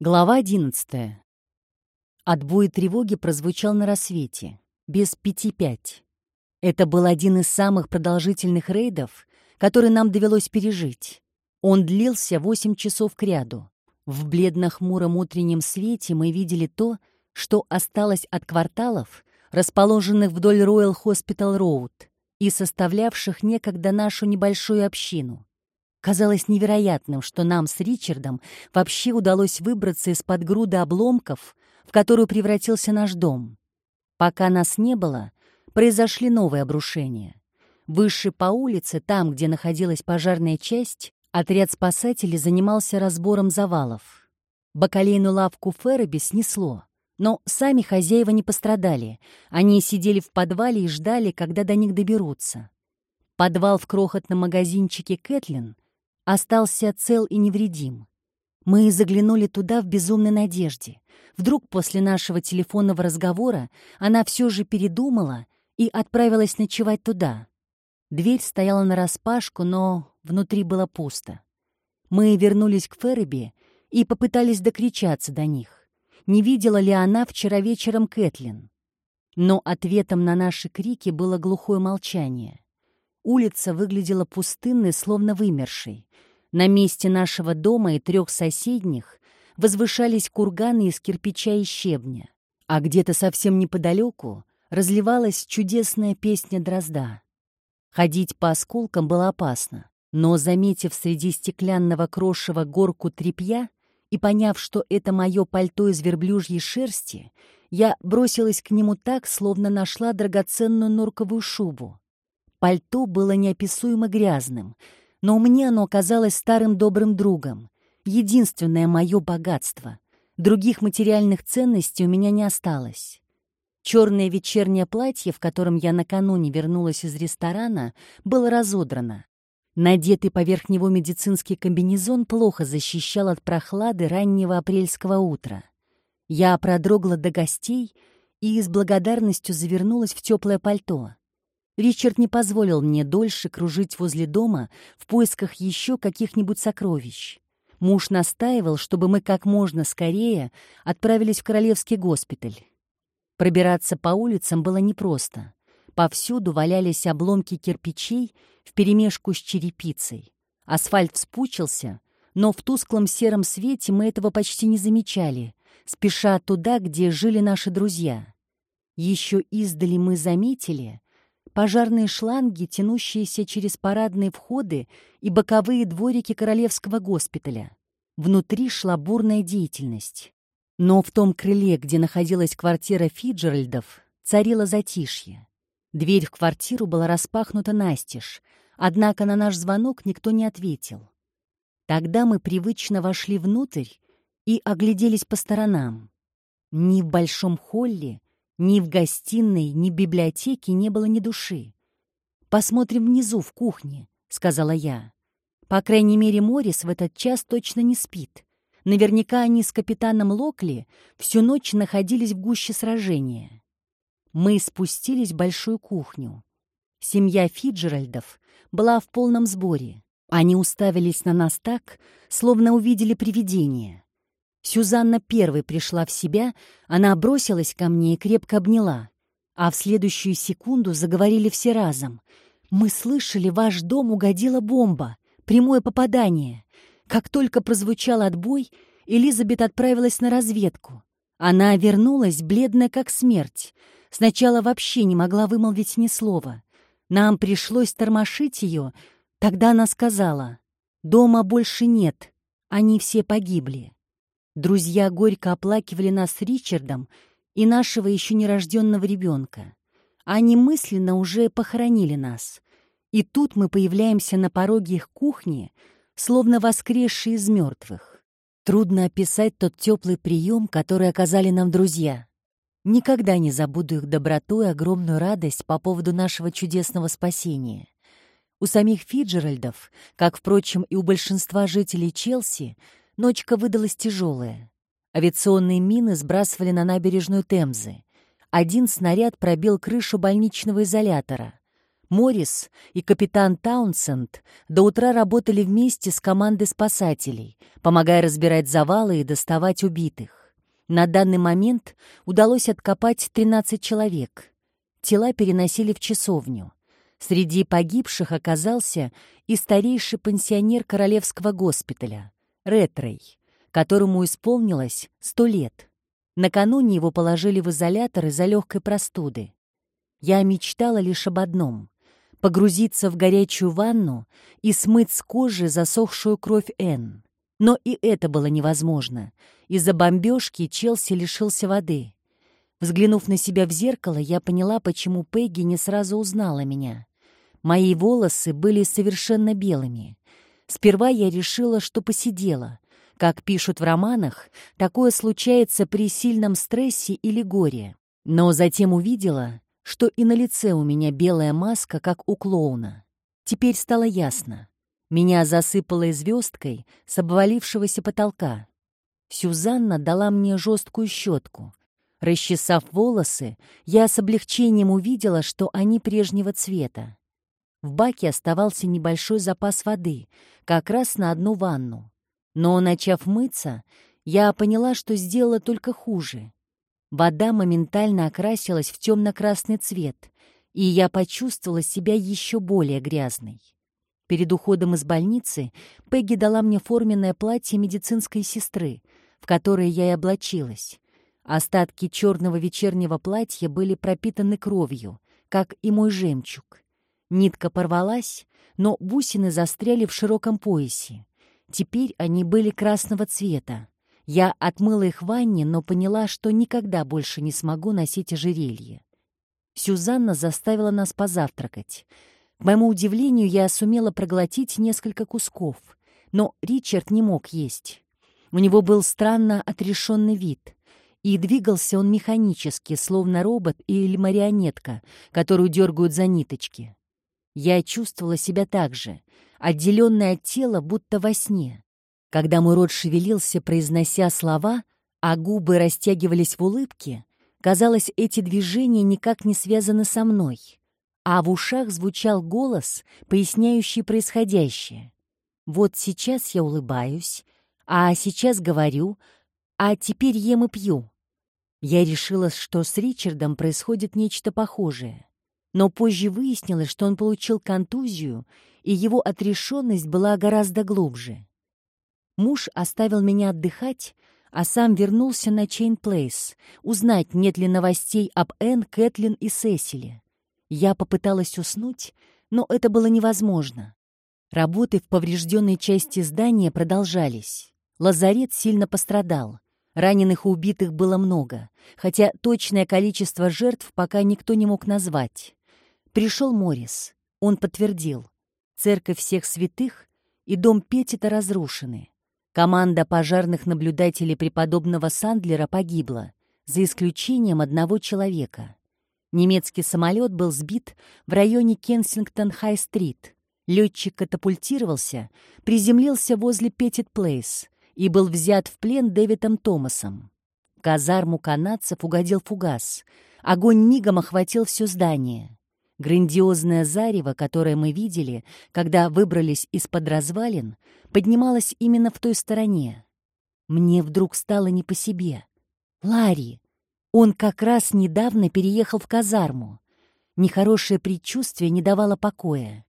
Глава 11. Отбой тревоги прозвучал на рассвете, без пяти пять. Это был один из самых продолжительных рейдов, который нам довелось пережить. Он длился восемь часов кряду. В бледно-хмуром утреннем свете мы видели то, что осталось от кварталов, расположенных вдоль Royal Hospital Road и составлявших некогда нашу небольшую общину. Казалось невероятным, что нам с Ричардом вообще удалось выбраться из-под груды обломков, в которую превратился наш дом. Пока нас не было, произошли новые обрушения. Выше по улице, там, где находилась пожарная часть, отряд спасателей занимался разбором завалов. Бакалейную лавку Ферроби снесло, но сами хозяева не пострадали. Они сидели в подвале и ждали, когда до них доберутся. Подвал в крохотном магазинчике Кэтлин — остался цел и невредим. Мы заглянули туда в безумной надежде. Вдруг после нашего телефонного разговора она все же передумала и отправилась ночевать туда. Дверь стояла нараспашку, но внутри было пусто. Мы вернулись к Ферреби и попытались докричаться до них. Не видела ли она вчера вечером Кэтлин? Но ответом на наши крики было глухое молчание. Улица выглядела пустынной, словно вымершей. На месте нашего дома и трех соседних возвышались курганы из кирпича и щебня, а где-то совсем неподалеку разливалась чудесная песня дрозда. Ходить по осколкам было опасно, но, заметив среди стеклянного крошева горку тряпья и поняв, что это мое пальто из верблюжьей шерсти, я бросилась к нему так, словно нашла драгоценную норковую шубу. Пальто было неописуемо грязным, но мне оно казалось старым добрым другом, единственное мое богатство. Других материальных ценностей у меня не осталось. Черное вечернее платье, в котором я накануне вернулась из ресторана, было разодрано. Надетый поверх него медицинский комбинезон плохо защищал от прохлады раннего апрельского утра. Я продрогла до гостей и с благодарностью завернулась в теплое пальто. Ричард не позволил мне дольше кружить возле дома в поисках еще каких-нибудь сокровищ. Муж настаивал, чтобы мы как можно скорее отправились в Королевский госпиталь. Пробираться по улицам было непросто. Повсюду валялись обломки кирпичей вперемешку с черепицей. Асфальт вспучился, но в тусклом сером свете мы этого почти не замечали, спеша туда, где жили наши друзья. Еще издали мы заметили, пожарные шланги, тянущиеся через парадные входы и боковые дворики Королевского госпиталя. Внутри шла бурная деятельность. Но в том крыле, где находилась квартира Фиджеральдов, царило затишье. Дверь в квартиру была распахнута настежь, однако на наш звонок никто не ответил. Тогда мы привычно вошли внутрь и огляделись по сторонам. Ни в большом холле, ни в гостиной, ни в библиотеке не было ни души. «Посмотрим внизу, в кухне», — сказала я. По крайней мере, Морис в этот час точно не спит. Наверняка они с капитаном Локли всю ночь находились в гуще сражения. Мы спустились в большую кухню. Семья Фиджеральдов была в полном сборе. Они уставились на нас так, словно увидели привидение. Сюзанна первой пришла в себя, она бросилась ко мне и крепко обняла. А в следующую секунду заговорили все разом. «Мы слышали, ваш дом угодила бомба. Прямое попадание. Как только прозвучал отбой, Элизабет отправилась на разведку. Она вернулась, бледная как смерть. Сначала вообще не могла вымолвить ни слова. Нам пришлось тормошить ее. Тогда она сказала, «Дома больше нет, они все погибли». Друзья горько оплакивали нас с Ричардом и нашего еще нерожденного ребенка. Они мысленно уже похоронили нас. И тут мы появляемся на пороге их кухни, словно воскресшие из мертвых. Трудно описать тот теплый прием, который оказали нам друзья. Никогда не забуду их доброту и огромную радость по поводу нашего чудесного спасения. У самих Фиджеральдов, как, впрочем, и у большинства жителей Челси, Ночка выдалась тяжелая. Авиационные мины сбрасывали на набережную Темзы. Один снаряд пробил крышу больничного изолятора. Моррис и капитан Таунсенд до утра работали вместе с командой спасателей, помогая разбирать завалы и доставать убитых. На данный момент удалось откопать 13 человек. Тела переносили в часовню. Среди погибших оказался и старейший пансионер Королевского госпиталя, Ретрей, которому исполнилось сто лет. Накануне его положили в изолятор из-за легкой простуды. Я мечтала лишь об одном — погрузиться в горячую ванну и смыть с кожи засохшую кровь Энн. Но и это было невозможно. Из-за бомбежки Челси лишился воды. Взглянув на себя в зеркало, я поняла, почему Пегги не сразу узнала меня. Мои волосы были совершенно белыми. Сперва я решила, что посидела. Как пишут в романах, такое случается при сильном стрессе или горе. Но затем увидела, что и на лице у меня белая маска, как у клоуна. Теперь стало ясно. Меня засыпало звездкой с обвалившегося потолка. Сюзанна дала мне жесткую щетку. Расчесав волосы, я с облегчением увидела, что они прежнего цвета. В баке оставался небольшой запас воды, как раз на одну ванну. Но, начав мыться, я поняла, что сделала только хуже. Вода моментально окрасилась в темно-красный цвет, и я почувствовала себя еще более грязной. Перед уходом из больницы Пегги дала мне форменное платье медицинской сестры, в которое я и облачилась. Остатки черного вечернего платья были пропитаны кровью, как и мой жемчуг. Нитка порвалась, но бусины застряли в широком поясе. Теперь они были красного цвета. Я отмыла их в ванне, но поняла, что никогда больше не смогу носить ожерелье. Сюзанна заставила нас позавтракать. К моему удивлению, я сумела проглотить несколько кусков, но Ричард не мог есть. У него был странно отрешенный вид, и двигался он механически, словно робот или марионетка, которую дергают за ниточки. Я чувствовала себя так же, отделенная от тела, будто во сне. Когда мой рот шевелился, произнося слова, а губы растягивались в улыбке, казалось, эти движения никак не связаны со мной, а в ушах звучал голос, поясняющий происходящее. Вот сейчас я улыбаюсь, а сейчас говорю, а теперь ем и пью. Я решила, что с Ричардом происходит нечто похожее но позже выяснилось, что он получил контузию, и его отрешенность была гораздо глубже. Муж оставил меня отдыхать, а сам вернулся на Чейн Плейс, узнать, нет ли новостей об Энн, Кэтлин и Сесиле. Я попыталась уснуть, но это было невозможно. Работы в поврежденной части здания продолжались. Лазарет сильно пострадал. Раненых и убитых было много, хотя точное количество жертв пока никто не мог назвать. Пришел Морис. Он подтвердил. Церковь всех святых и дом Петита разрушены. Команда пожарных наблюдателей преподобного Сандлера погибла, за исключением одного человека. Немецкий самолет был сбит в районе Кенсингтон-Хай-стрит. Летчик катапультировался, приземлился возле Петит-Плейс и был взят в плен Дэвидом Томасом. Казарму канадцев угодил фугас. Огонь мигом охватил все здание. Грандиозное зарево, которое мы видели, когда выбрались из-под развалин, поднималось именно в той стороне. Мне вдруг стало не по себе. Ларри! Он как раз недавно переехал в казарму. Нехорошее предчувствие не давало покоя.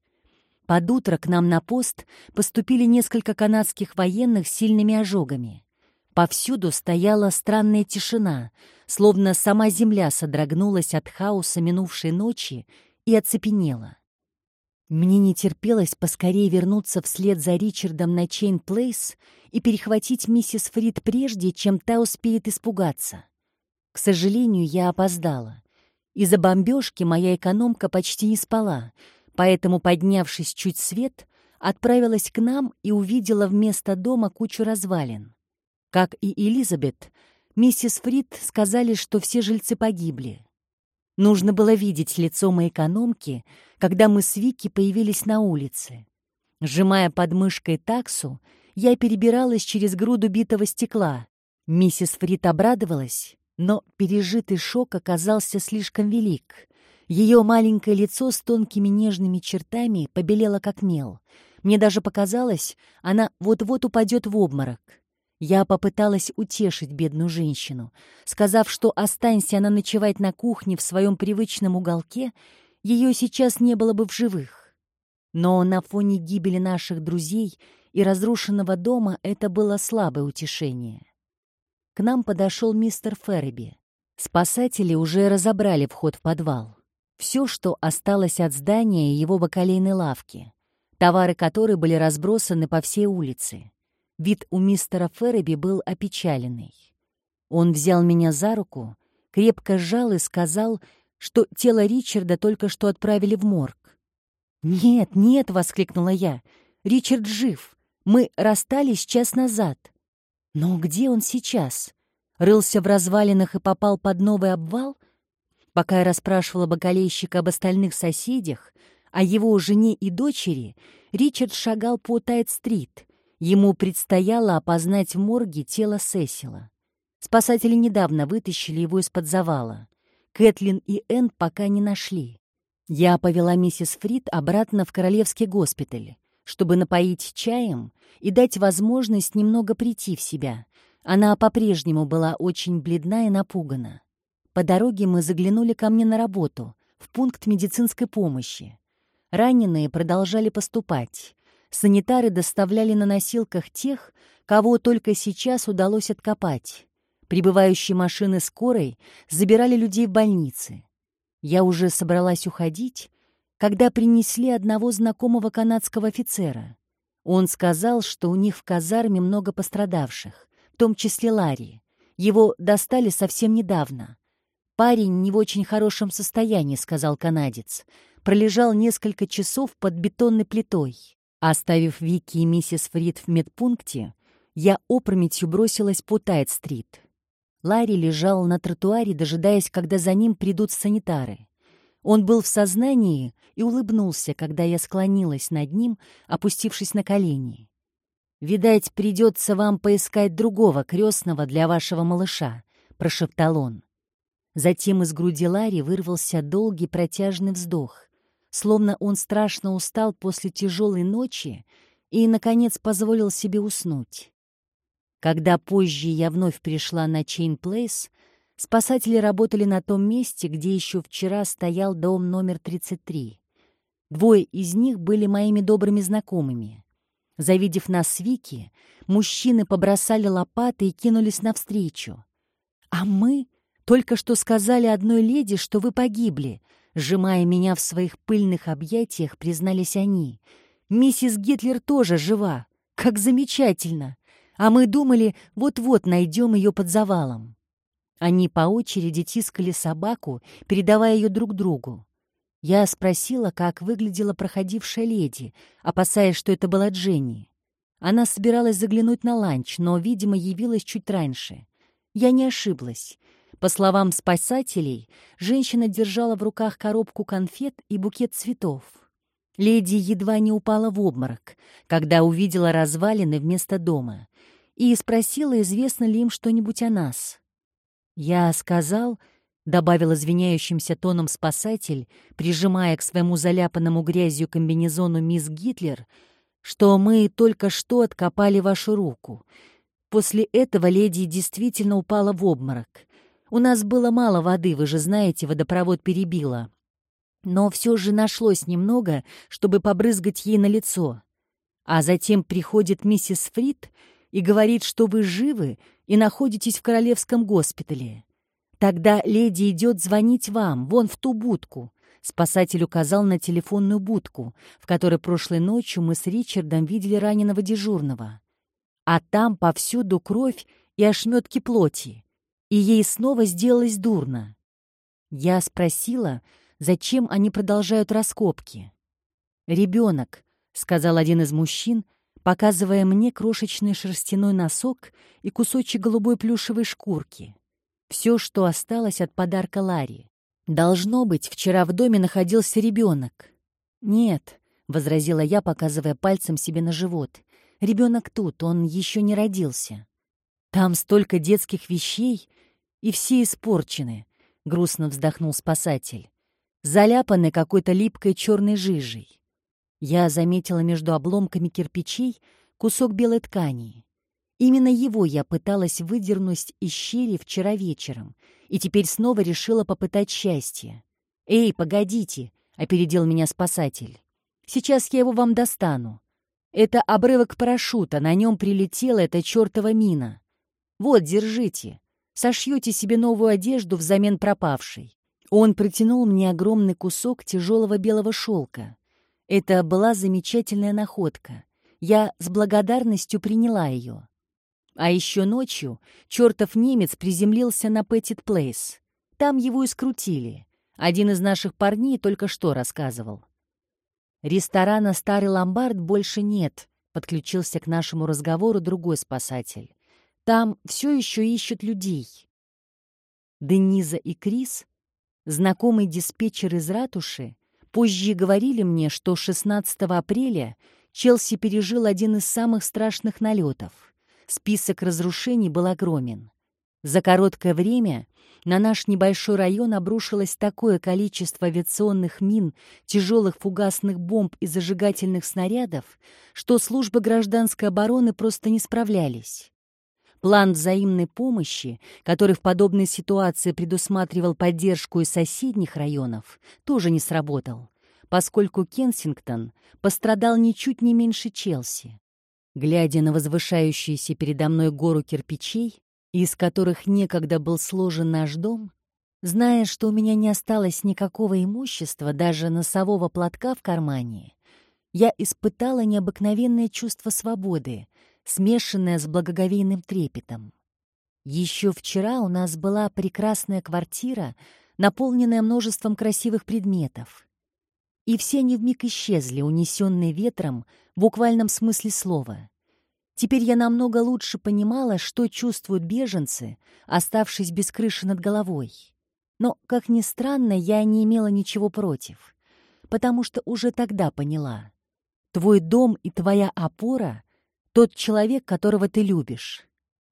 Под утро к нам на пост поступили несколько канадских военных с сильными ожогами. Повсюду стояла странная тишина, словно сама земля содрогнулась от хаоса минувшей ночи и оцепенела. Мне не терпелось поскорее вернуться вслед за Ричардом на Чейн Плейс и перехватить миссис Фрид прежде, чем та успеет испугаться. К сожалению, я опоздала. Из-за бомбежки моя экономка почти не спала, поэтому, поднявшись чуть свет, отправилась к нам и увидела вместо дома кучу развалин. Как и Элизабет, миссис Фрид сказали, что все жильцы погибли. Нужно было видеть лицо моей экономки, когда мы с Вики появились на улице. Сжимая под мышкой таксу, я перебиралась через груду битого стекла. Миссис Фрид обрадовалась, но пережитый шок оказался слишком велик. Ее маленькое лицо с тонкими нежными чертами побелело как мел. Мне даже показалось, она вот-вот упадет в обморок. Я попыталась утешить бедную женщину, сказав, что останься она ночевать на кухне в своем привычном уголке, ее сейчас не было бы в живых. Но на фоне гибели наших друзей и разрушенного дома это было слабое утешение. К нам подошел мистер Ферби. Спасатели уже разобрали вход в подвал. Все, что осталось от здания и его бакалейной лавки, товары которой были разбросаны по всей улице. Вид у мистера Ферреби был опечаленный. Он взял меня за руку, крепко сжал и сказал, что тело Ричарда только что отправили в морг. «Нет, нет!» — воскликнула я. «Ричард жив. Мы расстались час назад. Но где он сейчас? Рылся в развалинах и попал под новый обвал? Пока я расспрашивала бокалейщика об остальных соседях, о его жене и дочери, Ричард шагал по Тайт-стрит — Ему предстояло опознать в морге тело Сесила. Спасатели недавно вытащили его из-под завала. Кэтлин и Энн пока не нашли. Я повела миссис Фрид обратно в Королевский госпиталь, чтобы напоить чаем и дать возможность немного прийти в себя. Она по-прежнему была очень бледна и напугана. По дороге мы заглянули ко мне на работу, в пункт медицинской помощи. Раненые продолжали поступать санитары доставляли на носилках тех, кого только сейчас удалось откопать. Прибывающие машины скорой забирали людей в больницы. Я уже собралась уходить, когда принесли одного знакомого канадского офицера. Он сказал, что у них в казарме много пострадавших, в том числе Ларри. Его достали совсем недавно. «Парень не в очень хорошем состоянии», — сказал канадец. Пролежал несколько часов под бетонной плитой. Оставив Вики и миссис Фрид в медпункте, я опрометью бросилась по Тайт-стрит. Ларри лежал на тротуаре, дожидаясь, когда за ним придут санитары. Он был в сознании и улыбнулся, когда я склонилась над ним, опустившись на колени. «Видать, придется вам поискать другого крестного для вашего малыша», — прошептал он. Затем из груди Ларри вырвался долгий протяжный вздох словно он страшно устал после тяжелой ночи и, наконец, позволил себе уснуть. Когда позже я вновь пришла на Чейн Плейс, спасатели работали на том месте, где еще вчера стоял дом номер 33. Двое из них были моими добрыми знакомыми. Завидев нас Вики, мужчины побросали лопаты и кинулись навстречу. А мы только что сказали одной леди, что вы погибли, Сжимая меня в своих пыльных объятиях, признались они. «Миссис Гитлер тоже жива. Как замечательно! А мы думали, вот-вот найдем ее под завалом». Они по очереди тискали собаку, передавая ее друг другу. Я спросила, как выглядела проходившая леди, опасаясь, что это была Дженни. Она собиралась заглянуть на ланч, но, видимо, явилась чуть раньше. Я не ошиблась. По словам спасателей, женщина держала в руках коробку конфет и букет цветов. Леди едва не упала в обморок, когда увидела развалины вместо дома, и спросила, известно ли им что-нибудь о нас. «Я сказал», — добавил извиняющимся тоном спасатель, прижимая к своему заляпанному грязью комбинезону мисс Гитлер, что мы только что откопали вашу руку. После этого леди действительно упала в обморок. У нас было мало воды, вы же знаете, водопровод перебило. Но все же нашлось немного, чтобы побрызгать ей на лицо. А затем приходит миссис Фрид и говорит, что вы живы и находитесь в королевском госпитале. Тогда леди идет звонить вам, вон в ту будку. Спасатель указал на телефонную будку, в которой прошлой ночью мы с Ричардом видели раненого дежурного. А там повсюду кровь и ошметки плоти и ей снова сделалось дурно. Я спросила, зачем они продолжают раскопки. «Ребенок», — сказал один из мужчин, показывая мне крошечный шерстяной носок и кусочек голубой плюшевой шкурки. Все, что осталось от подарка Ларри. «Должно быть, вчера в доме находился ребенок». «Нет», — возразила я, показывая пальцем себе на живот. «Ребенок тут, он еще не родился». «Там столько детских вещей, и все испорчены», — грустно вздохнул спасатель. заляпанный какой-то липкой черной жижей. Я заметила между обломками кирпичей кусок белой ткани. Именно его я пыталась выдернуть из щели вчера вечером, и теперь снова решила попытать счастье. «Эй, погодите!» — опередил меня спасатель. «Сейчас я его вам достану. Это обрывок парашюта, на нем прилетела эта чертова мина. Вот, держите. Сошьете себе новую одежду взамен пропавшей». Он протянул мне огромный кусок тяжелого белого шелка. Это была замечательная находка. Я с благодарностью приняла ее. А еще ночью чертов немец приземлился на Петтит Плейс. Там его и скрутили. Один из наших парней только что рассказывал. «Ресторана «Старый ломбард» больше нет», — подключился к нашему разговору другой спасатель. «Там все еще ищут людей». Дениза и Крис, знакомый диспетчер из ратуши, позже говорили мне, что 16 апреля Челси пережил один из самых страшных налетов. Список разрушений был огромен. За короткое время на наш небольшой район обрушилось такое количество авиационных мин, тяжелых фугасных бомб и зажигательных снарядов, что службы гражданской обороны просто не справлялись. План взаимной помощи, который в подобной ситуации предусматривал поддержку из соседних районов, тоже не сработал, поскольку Кенсингтон пострадал ничуть не меньше Челси. Глядя на возвышающуюся передо мной гору кирпичей, из которых некогда был сложен наш дом, зная, что у меня не осталось никакого имущества, даже носового платка в кармане, я испытала необыкновенное чувство свободы, смешанная с благоговейным трепетом. Еще вчера у нас была прекрасная квартира, наполненная множеством красивых предметов. И все они вмиг исчезли, унесенные ветром в буквальном смысле слова. Теперь я намного лучше понимала, что чувствуют беженцы, оставшись без крыши над головой. Но, как ни странно, я не имела ничего против, потому что уже тогда поняла. Твой дом и твоя опора тот человек, которого ты любишь.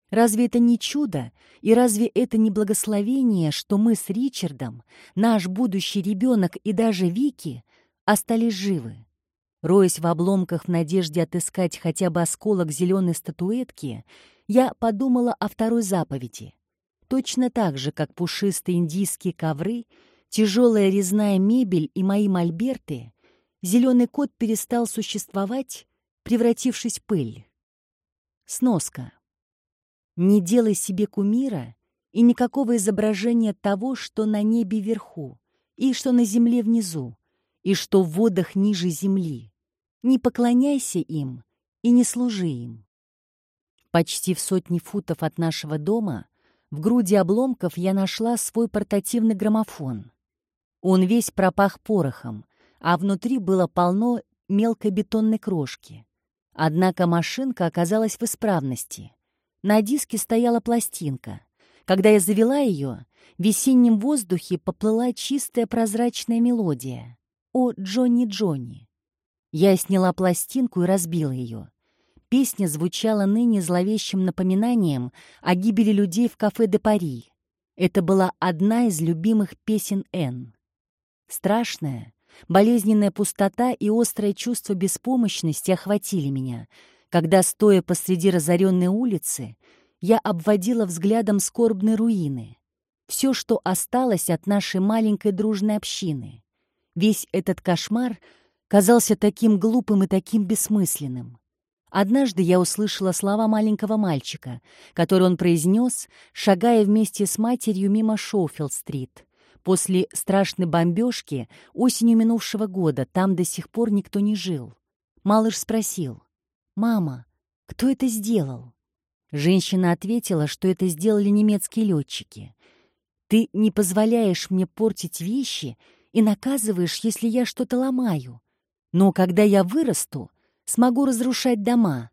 Разве это не чудо, и разве это не благословение, что мы с Ричардом, наш будущий ребенок и даже Вики остались живы? Роясь в обломках в надежде отыскать хотя бы осколок зеленой статуэтки, я подумала о второй заповеди. Точно так же, как пушистые индийские ковры, тяжелая резная мебель и мои мольберты, зеленый кот перестал существовать, превратившись в пыль. Сноска. Не делай себе кумира и никакого изображения того, что на небе вверху, и что на земле внизу, и что в водах ниже земли. Не поклоняйся им и не служи им. Почти в сотни футов от нашего дома в груди обломков я нашла свой портативный граммофон. Он весь пропах порохом, а внутри было полно мелкой бетонной крошки. Однако машинка оказалась в исправности. На диске стояла пластинка. Когда я завела ее, в весеннем воздухе поплыла чистая прозрачная мелодия. «О, Джонни Джонни!» Я сняла пластинку и разбила ее. Песня звучала ныне зловещим напоминанием о гибели людей в кафе де Пари. Это была одна из любимых песен Н. Страшная, Болезненная пустота и острое чувство беспомощности охватили меня, когда, стоя посреди разоренной улицы, я обводила взглядом скорбные руины. Все, что осталось от нашей маленькой дружной общины. Весь этот кошмар казался таким глупым и таким бессмысленным. Однажды я услышала слова маленького мальчика, которые он произнес, шагая вместе с матерью мимо Шоуфилд-стрит. После страшной бомбежки осенью минувшего года там до сих пор никто не жил. Малыш спросил, «Мама, кто это сделал?» Женщина ответила, что это сделали немецкие летчики. «Ты не позволяешь мне портить вещи и наказываешь, если я что-то ломаю. Но когда я вырасту, смогу разрушать дома».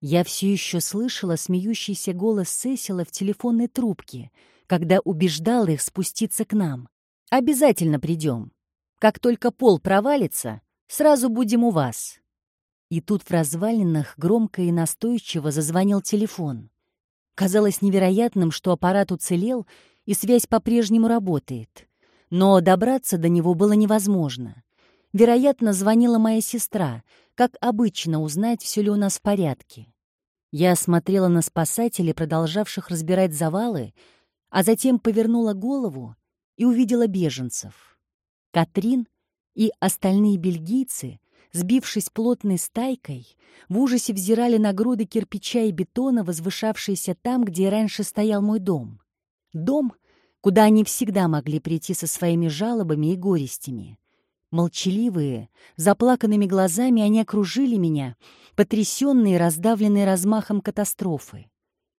Я все еще слышала смеющийся голос Сесила в телефонной трубке — когда убеждал их спуститься к нам. «Обязательно придем. Как только пол провалится, сразу будем у вас». И тут в развалинах громко и настойчиво зазвонил телефон. Казалось невероятным, что аппарат уцелел, и связь по-прежнему работает. но добраться до него было невозможно. Вероятно, звонила моя сестра, как обычно узнать, все ли у нас в порядке. Я смотрела на спасателей, продолжавших разбирать завалы, а затем повернула голову и увидела беженцев. Катрин и остальные бельгийцы, сбившись плотной стайкой, в ужасе взирали на груды кирпича и бетона, возвышавшиеся там, где раньше стоял мой дом. Дом, куда они всегда могли прийти со своими жалобами и горестями. Молчаливые, заплаканными глазами они окружили меня, потрясенные и раздавленные размахом катастрофы.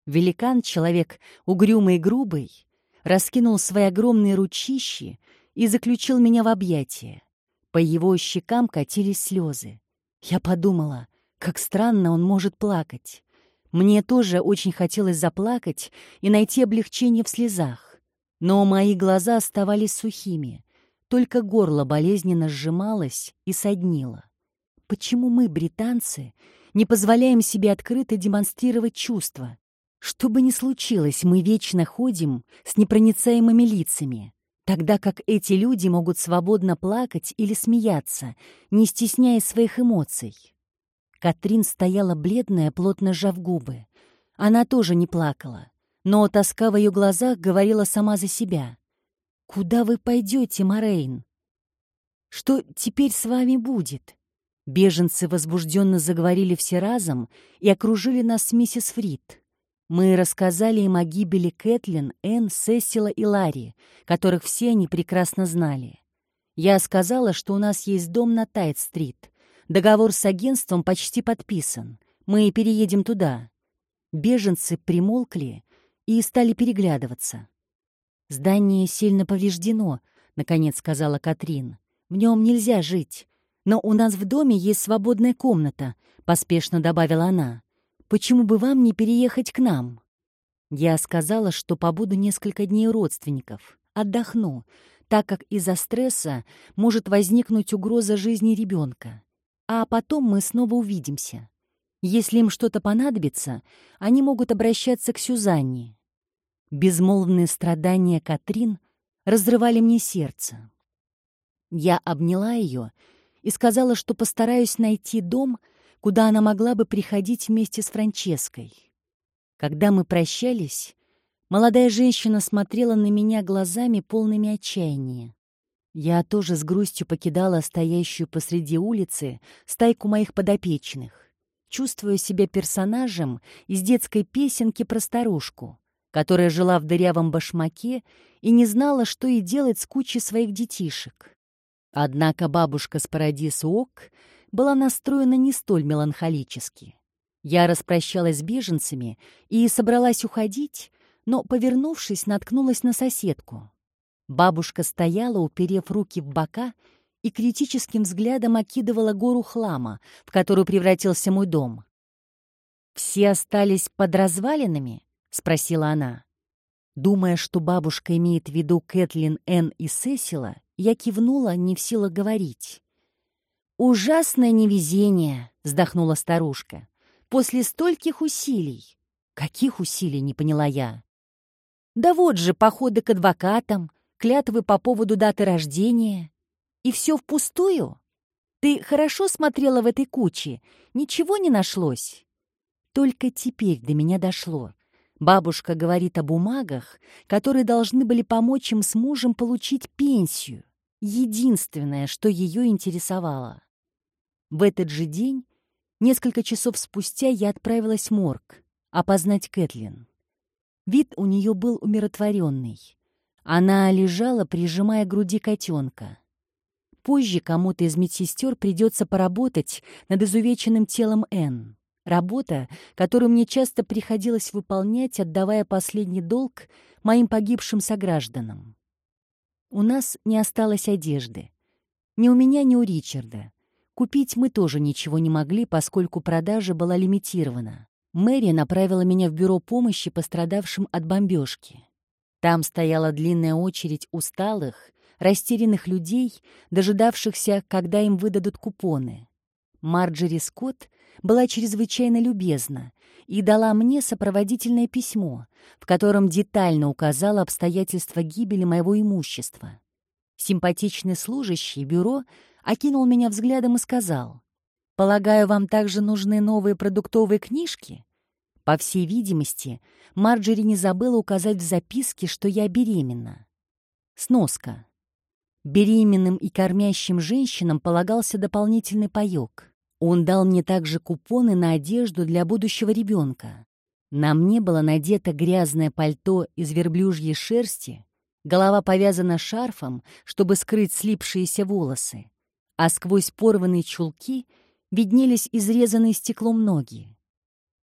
Великан, человек угрюмый и грубый, раскинул свои огромные ручищи и заключил меня в объятия. По его щекам катились слезы. Я подумала, как странно он может плакать. Мне тоже очень хотелось заплакать и найти облегчение в слезах. Но мои глаза оставались сухими, только горло болезненно сжималось и соднило. Почему мы, британцы, не позволяем себе открыто демонстрировать чувства? Что бы ни случилось, мы вечно ходим с непроницаемыми лицами, тогда как эти люди могут свободно плакать или смеяться, не стесняя своих эмоций. Катрин стояла бледная, плотно сжав губы. Она тоже не плакала, но тоска в ее глазах говорила сама за себя. «Куда вы пойдете, Морейн? Что теперь с вами будет?» Беженцы возбужденно заговорили все разом и окружили нас с миссис Фрид. Мы рассказали им о гибели Кэтлин, Энн, Сесила и Ларри, которых все они прекрасно знали. Я сказала, что у нас есть дом на Тайт-стрит. Договор с агентством почти подписан. Мы переедем туда. Беженцы примолкли и стали переглядываться. «Здание сильно повреждено», — наконец сказала Катрин. «В нем нельзя жить. Но у нас в доме есть свободная комната», — поспешно добавила она. «Почему бы вам не переехать к нам?» Я сказала, что побуду несколько дней у родственников, отдохну, так как из-за стресса может возникнуть угроза жизни ребенка. А потом мы снова увидимся. Если им что-то понадобится, они могут обращаться к Сюзанне. Безмолвные страдания Катрин разрывали мне сердце. Я обняла ее и сказала, что постараюсь найти дом, куда она могла бы приходить вместе с Франческой. Когда мы прощались, молодая женщина смотрела на меня глазами, полными отчаяния. Я тоже с грустью покидала стоящую посреди улицы стайку моих подопечных, чувствуя себя персонажем из детской песенки про старушку, которая жила в дырявом башмаке и не знала, что и делать с кучей своих детишек. Однако бабушка с Парадис Ок была настроена не столь меланхолически. Я распрощалась с беженцами и собралась уходить, но, повернувшись, наткнулась на соседку. Бабушка стояла, уперев руки в бока, и критическим взглядом окидывала гору хлама, в которую превратился мой дом. «Все остались под развалинами?» — спросила она. Думая, что бабушка имеет в виду Кэтлин, Энн и Сесила, я кивнула, не в силах говорить. «Ужасное невезение!» — вздохнула старушка. «После стольких усилий!» «Каких усилий?» — не поняла я. «Да вот же, походы к адвокатам, клятвы по поводу даты рождения. И все впустую? Ты хорошо смотрела в этой куче? Ничего не нашлось?» Только теперь до меня дошло. Бабушка говорит о бумагах, которые должны были помочь им с мужем получить пенсию. Единственное, что ее интересовало. В этот же день, несколько часов спустя, я отправилась в морг опознать Кэтлин. Вид у нее был умиротворенный. Она лежала, прижимая к груди котенка. Позже кому-то из медсестер придется поработать над изувеченным телом Энн. Работа, которую мне часто приходилось выполнять, отдавая последний долг моим погибшим согражданам. У нас не осталось одежды. Ни у меня, ни у Ричарда. Купить мы тоже ничего не могли, поскольку продажа была лимитирована. Мэри направила меня в бюро помощи пострадавшим от бомбежки. Там стояла длинная очередь усталых, растерянных людей, дожидавшихся, когда им выдадут купоны. Марджери Скотт была чрезвычайно любезна и дала мне сопроводительное письмо, в котором детально указала обстоятельства гибели моего имущества. Симпатичный служащий бюро окинул меня взглядом и сказал, «Полагаю, вам также нужны новые продуктовые книжки?» По всей видимости, Марджери не забыла указать в записке, что я беременна. Сноска. Беременным и кормящим женщинам полагался дополнительный паёк. Он дал мне также купоны на одежду для будущего ребенка. На мне было надето грязное пальто из верблюжьей шерсти, голова повязана шарфом, чтобы скрыть слипшиеся волосы, а сквозь порванные чулки виднелись изрезанные стеклом ноги.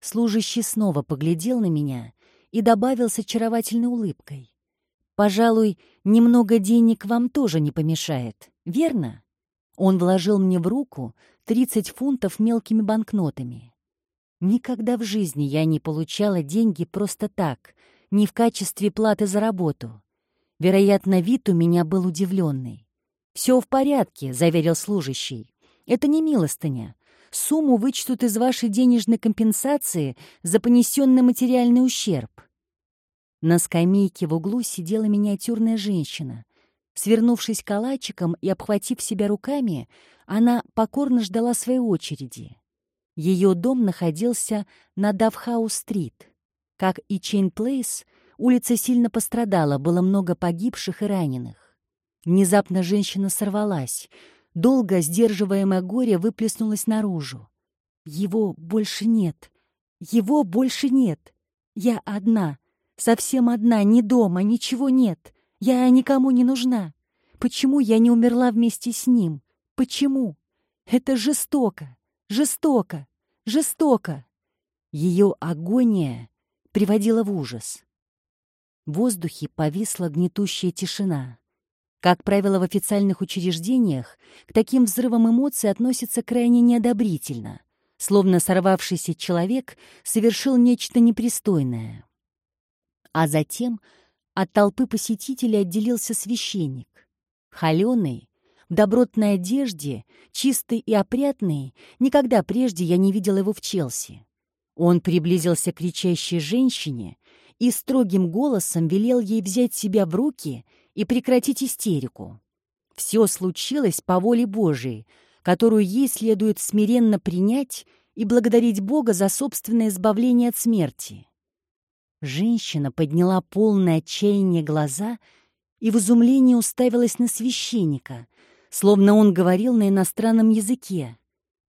Служащий снова поглядел на меня и добавил с очаровательной улыбкой. Пожалуй, немного денег вам тоже не помешает, верно? Он вложил мне в руку 30 фунтов мелкими банкнотами. Никогда в жизни я не получала деньги просто так, не в качестве платы за работу. Вероятно, вид у меня был удивленный. «Все в порядке», — заверил служащий. «Это не милостыня. Сумму вычтут из вашей денежной компенсации за понесенный материальный ущерб. На скамейке в углу сидела миниатюрная женщина. Свернувшись калачиком и обхватив себя руками, она покорно ждала своей очереди. Ее дом находился на Давхаус-стрит. Как и Чейн-Плейс, улица сильно пострадала, было много погибших и раненых. Внезапно женщина сорвалась. Долго сдерживаемое горе выплеснулось наружу. Его больше нет. Его больше нет. Я одна. Совсем одна, ни дома, ничего нет. Я никому не нужна. Почему я не умерла вместе с ним? Почему? Это жестоко, жестоко, жестоко. Ее агония приводила в ужас. В воздухе повисла гнетущая тишина. Как правило, в официальных учреждениях к таким взрывам эмоций относятся крайне неодобрительно, словно сорвавшийся человек совершил нечто непристойное. А затем от толпы посетителей отделился священник. Холеный, в добротной одежде, чистый и опрятный, никогда прежде я не видел его в Челси. Он приблизился к кричащей женщине и строгим голосом велел ей взять себя в руки и прекратить истерику. Все случилось по воле Божией, которую ей следует смиренно принять и благодарить Бога за собственное избавление от смерти. Женщина подняла полное отчаяние глаза и в изумлении уставилась на священника, словно он говорил на иностранном языке,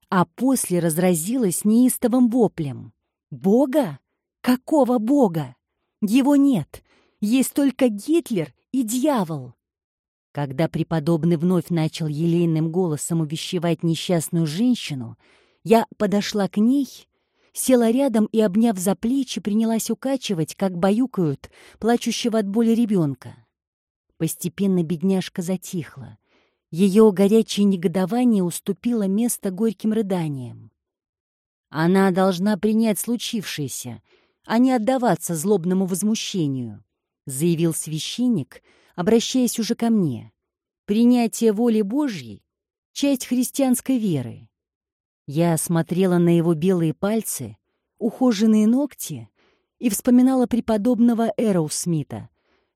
а после разразилась неистовым воплем. «Бога? Какого Бога? Его нет. Есть только Гитлер и дьявол». Когда преподобный вновь начал елейным голосом увещевать несчастную женщину, я подошла к ней села рядом и, обняв за плечи, принялась укачивать, как баюкают плачущего от боли ребенка. Постепенно бедняжка затихла. Ее горячее негодование уступило место горьким рыданиям. Она должна принять случившееся, а не отдаваться злобному возмущению, заявил священник, обращаясь уже ко мне. Принятие воли Божьей — часть христианской веры. Я смотрела на его белые пальцы, ухоженные ногти и вспоминала преподобного Эроу Смита,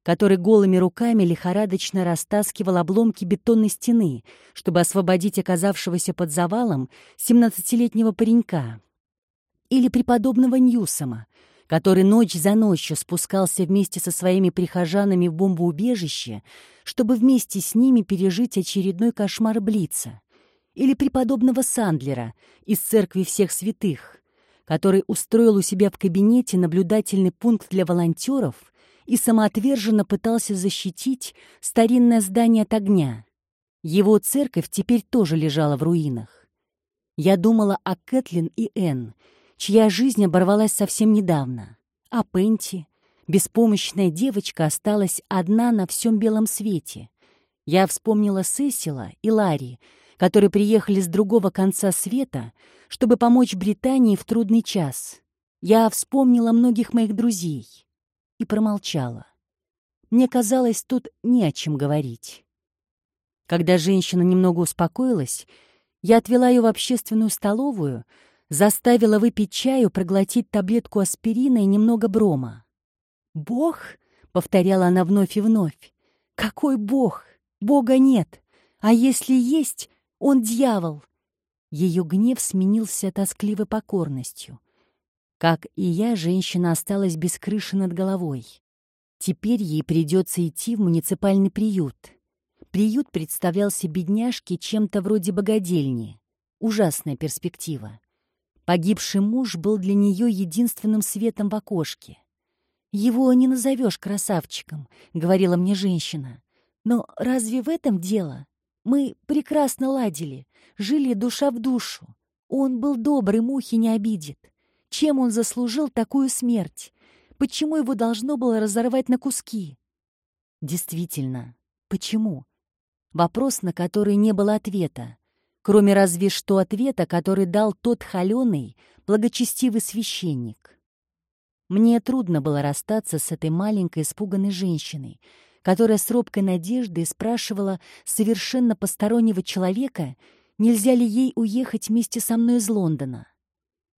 который голыми руками лихорадочно растаскивал обломки бетонной стены, чтобы освободить оказавшегося под завалом семнадцатилетнего паренька. Или преподобного Ньюсома, который ночь за ночью спускался вместе со своими прихожанами в бомбоубежище, чтобы вместе с ними пережить очередной кошмар Блица или преподобного Сандлера из Церкви Всех Святых, который устроил у себя в кабинете наблюдательный пункт для волонтеров и самоотверженно пытался защитить старинное здание от огня. Его церковь теперь тоже лежала в руинах. Я думала о Кэтлин и Энн, чья жизнь оборвалась совсем недавно, а Пенти, беспомощная девочка, осталась одна на всем белом свете. Я вспомнила Сесила и Ларри, которые приехали с другого конца света, чтобы помочь Британии в трудный час. Я вспомнила многих моих друзей и промолчала. Мне казалось, тут не о чем говорить. Когда женщина немного успокоилась, я отвела ее в общественную столовую, заставила выпить чаю, проглотить таблетку аспирина и немного брома. «Бог?» — повторяла она вновь и вновь. «Какой Бог? Бога нет, а если есть, он дьявол. Ее гнев сменился тоскливой покорностью. Как и я, женщина осталась без крыши над головой. Теперь ей придется идти в муниципальный приют. Приют представлялся бедняжке чем-то вроде богадельни. Ужасная перспектива. Погибший муж был для нее единственным светом в окошке. «Его не назовешь красавчиком», — говорила мне женщина. «Но разве в этом дело? Мы прекрасно ладили, жили душа в душу. Он был добрый, мухи не обидит. Чем он заслужил такую смерть? Почему его должно было разорвать на куски?» Действительно, почему? Вопрос, на который не было ответа кроме разве что ответа, который дал тот холеный, благочестивый священник. Мне трудно было расстаться с этой маленькой испуганной женщиной, которая с робкой надеждой спрашивала совершенно постороннего человека, нельзя ли ей уехать вместе со мной из Лондона.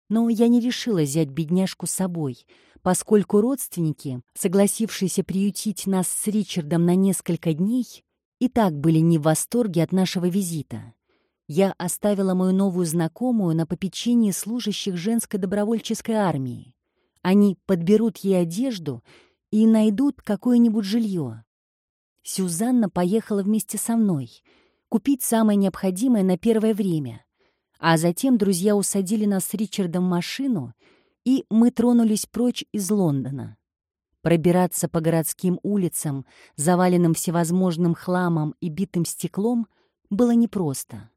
Но я не решила взять бедняжку с собой, поскольку родственники, согласившиеся приютить нас с Ричардом на несколько дней, и так были не в восторге от нашего визита я оставила мою новую знакомую на попечении служащих женской добровольческой армии. Они подберут ей одежду и найдут какое-нибудь жилье. Сюзанна поехала вместе со мной купить самое необходимое на первое время, а затем друзья усадили нас с Ричардом в машину, и мы тронулись прочь из Лондона. Пробираться по городским улицам, заваленным всевозможным хламом и битым стеклом, было непросто.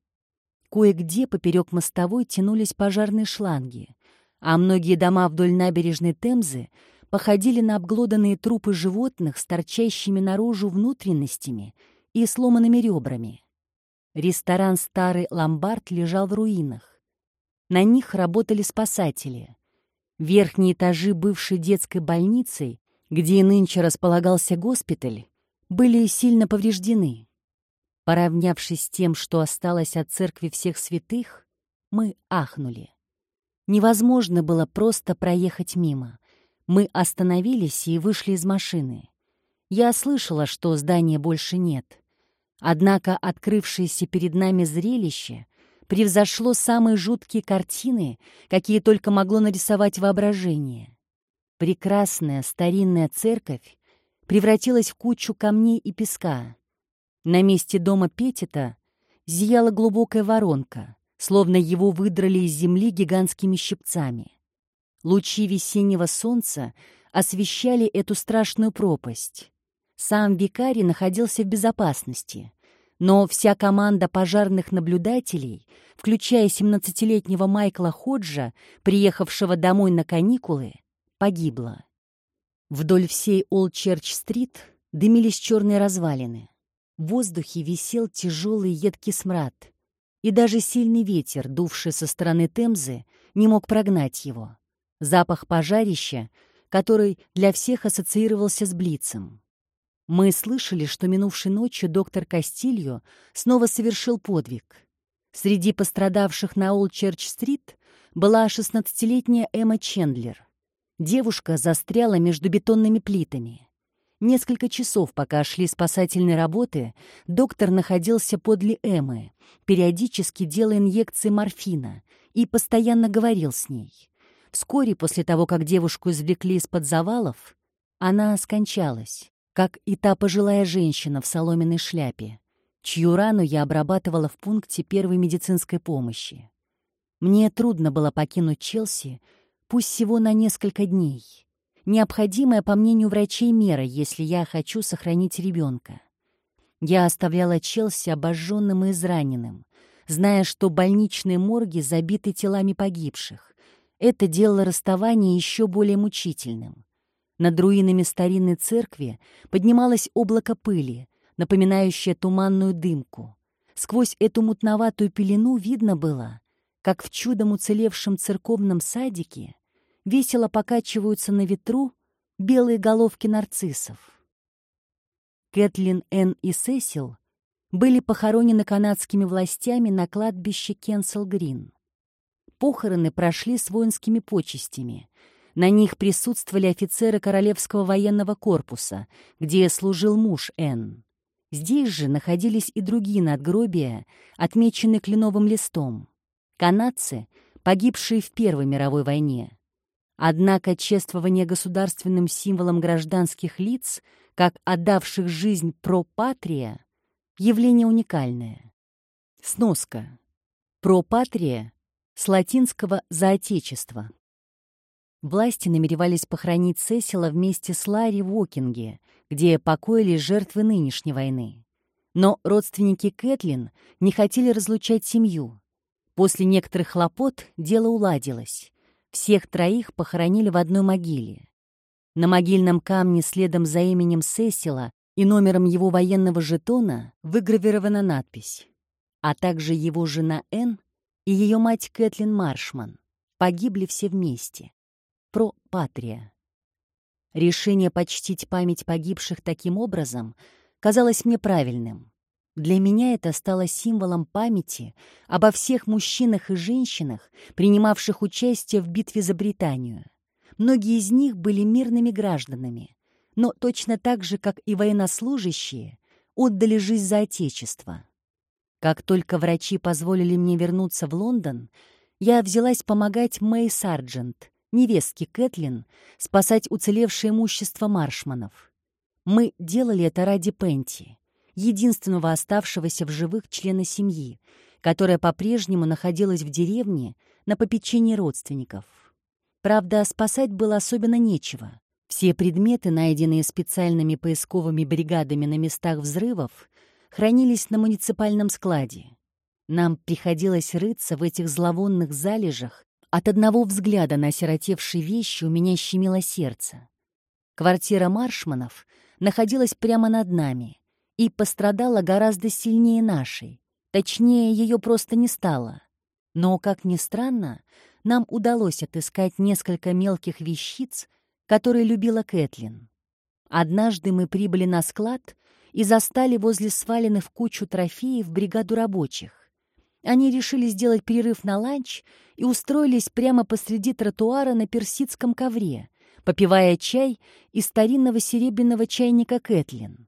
Кое-где поперек мостовой тянулись пожарные шланги, а многие дома вдоль набережной Темзы походили на обглоданные трупы животных с торчащими наружу внутренностями и сломанными ребрами. Ресторан «Старый ломбард» лежал в руинах. На них работали спасатели. Верхние этажи бывшей детской больницы, где и нынче располагался госпиталь, были сильно повреждены. Поравнявшись с тем, что осталось от церкви всех святых, мы ахнули. Невозможно было просто проехать мимо. Мы остановились и вышли из машины. Я слышала, что здания больше нет. Однако открывшееся перед нами зрелище превзошло самые жуткие картины, какие только могло нарисовать воображение. Прекрасная старинная церковь превратилась в кучу камней и песка. На месте дома Петита зияла глубокая воронка, словно его выдрали из земли гигантскими щипцами. Лучи весеннего солнца освещали эту страшную пропасть. Сам викарий находился в безопасности, но вся команда пожарных наблюдателей, включая 17-летнего Майкла Ходжа, приехавшего домой на каникулы, погибла. Вдоль всей Олд-Черч-стрит дымились черные развалины. В воздухе висел тяжелый едкий смрад, и даже сильный ветер, дувший со стороны Темзы, не мог прогнать его. Запах пожарища, который для всех ассоциировался с Блицем. Мы слышали, что минувшей ночью доктор Кастильо снова совершил подвиг. Среди пострадавших на Олд-Черч-стрит была 16-летняя Эмма Чендлер. Девушка застряла между бетонными плитами. Несколько часов, пока шли спасательные работы, доктор находился подле Эммы, периодически делая инъекции морфина, и постоянно говорил с ней. Вскоре после того, как девушку извлекли из-под завалов, она скончалась, как и та пожилая женщина в соломенной шляпе, чью рану я обрабатывала в пункте первой медицинской помощи. Мне трудно было покинуть Челси, пусть всего на несколько дней необходимая, по мнению врачей, мера, если я хочу сохранить ребенка. Я оставляла Челси обожженным и израненным, зная, что больничные морги забиты телами погибших. Это делало расставание еще более мучительным. Над руинами старинной церкви поднималось облако пыли, напоминающее туманную дымку. Сквозь эту мутноватую пелену видно было, как в чудом уцелевшем церковном садике весело покачиваются на ветру белые головки нарциссов. Кэтлин, Энн и Сесил были похоронены канадскими властями на кладбище Кенсел-Грин. Похороны прошли с воинскими почестями. На них присутствовали офицеры Королевского военного корпуса, где служил муж Энн. Здесь же находились и другие надгробия, отмеченные кленовым листом. Канадцы, погибшие в Первой мировой войне. Однако чествование государственным символом гражданских лиц, как отдавших жизнь про патрия, явление уникальное. Сноска. Про патрия с латинского «за отечество». Власти намеревались похоронить Сесила вместе с Ларри в Уокинге, где покоились жертвы нынешней войны. Но родственники Кэтлин не хотели разлучать семью. После некоторых хлопот дело уладилось. Всех троих похоронили в одной могиле. На могильном камне следом за именем Сесила и номером его военного жетона выгравирована надпись, а также его жена Энн и ее мать Кэтлин Маршман. Погибли все вместе про Патрия. Решение почтить память погибших таким образом казалось мне правильным. Для меня это стало символом памяти обо всех мужчинах и женщинах, принимавших участие в битве за Британию. Многие из них были мирными гражданами, но точно так же, как и военнослужащие, отдали жизнь за Отечество. Как только врачи позволили мне вернуться в Лондон, я взялась помогать Мэй Сарджент, невестки Кэтлин, спасать уцелевшее имущество маршманов. Мы делали это ради Пенти, единственного оставшегося в живых члена семьи, которая по-прежнему находилась в деревне на попечении родственников. Правда, спасать было особенно нечего. Все предметы, найденные специальными поисковыми бригадами на местах взрывов, хранились на муниципальном складе. Нам приходилось рыться в этих зловонных залежах от одного взгляда на осиротевшие вещи у меня щемило сердце. Квартира Маршманов находилась прямо над нами и пострадала гораздо сильнее нашей. Точнее, ее просто не стало. Но, как ни странно, нам удалось отыскать несколько мелких вещиц, которые любила Кэтлин. Однажды мы прибыли на склад и застали возле сваленных в кучу трофеев бригаду рабочих. Они решили сделать перерыв на ланч и устроились прямо посреди тротуара на персидском ковре, попивая чай из старинного серебряного чайника Кэтлин.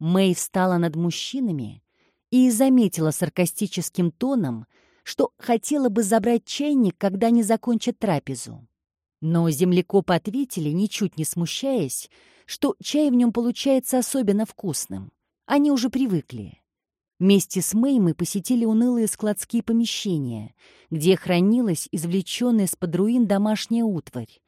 Мэй встала над мужчинами и заметила саркастическим тоном, что хотела бы забрать чайник, когда они закончат трапезу. Но землекопы ответили, ничуть не смущаясь, что чай в нем получается особенно вкусным. Они уже привыкли. Вместе с Мэй мы посетили унылые складские помещения, где хранилась извлеченная из-под руин домашняя утварь.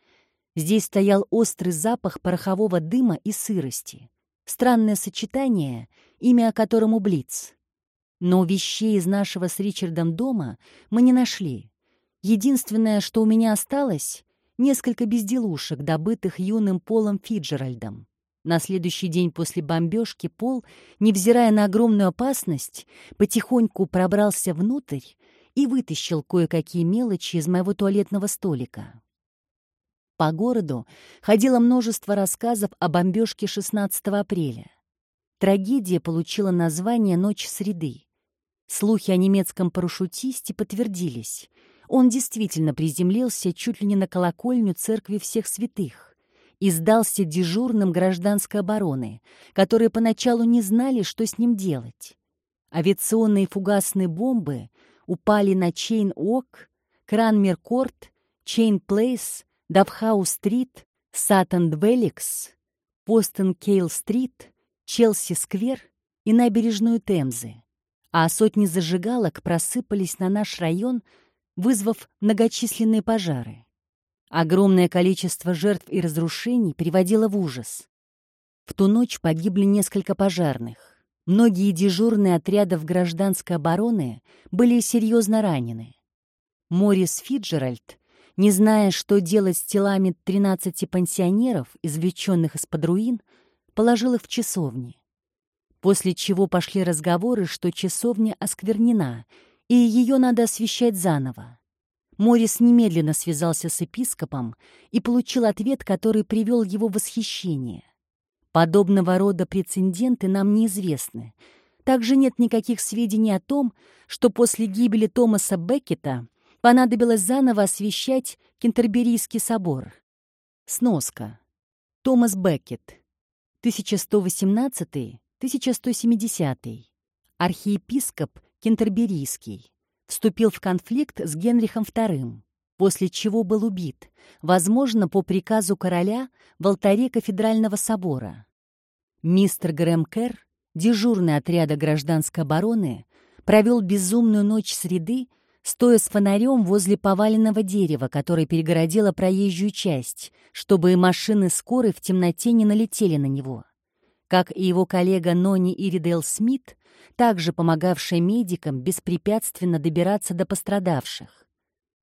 Здесь стоял острый запах порохового дыма и сырости. Странное сочетание, имя которому Блиц. Но вещей из нашего с Ричардом дома мы не нашли. Единственное, что у меня осталось — несколько безделушек, добытых юным Полом Фиджеральдом. На следующий день после бомбежки Пол, невзирая на огромную опасность, потихоньку пробрался внутрь и вытащил кое-какие мелочи из моего туалетного столика. По городу ходило множество рассказов о бомбежке 16 апреля. Трагедия получила название «Ночь среды». Слухи о немецком парашютисте подтвердились. Он действительно приземлился чуть ли не на колокольню церкви всех святых и сдался дежурным гражданской обороны, которые поначалу не знали, что с ним делать. Авиационные фугасные бомбы упали на Чейн-Ок, Кранмер-Корт, Чейн-Плейс, Давхаус-Стрит, Саттон-Двеллингс, пост на Кейл-Стрит, Челси-Сквер и набережную Темзы, а сотни зажигалок просыпались на наш район, вызвав многочисленные пожары. Огромное количество жертв и разрушений приводило в ужас. В ту ночь погибли несколько пожарных. Многие дежурные отрядов гражданской обороны были серьезно ранены. Морис Фиджеральд, не зная, что делать с телами 13 пансионеров, извлеченных из-под руин, положил их в часовни. После чего пошли разговоры, что часовня осквернена, и ее надо освещать заново. Морис немедленно связался с епископом и получил ответ, который привел его в восхищение. Подобного рода прецеденты нам неизвестны. Также нет никаких сведений о том, что после гибели Томаса Беккета понадобилось заново освещать Кентерберийский собор. Сноска. Томас Беккет. 1170 архиепископ Кентерберийский, вступил в конфликт с Генрихом II, после чего был убит, возможно, по приказу короля в алтаре кафедрального собора. Мистер Грэм Керр, дежурный отряда гражданской обороны, провел безумную ночь среды, стоя с фонарем возле поваленного дерева, которое перегородило проезжую часть, чтобы машины скорой в темноте не налетели на него. Как и его коллега Нони Иридел Смит, также помогавшая медикам беспрепятственно добираться до пострадавших.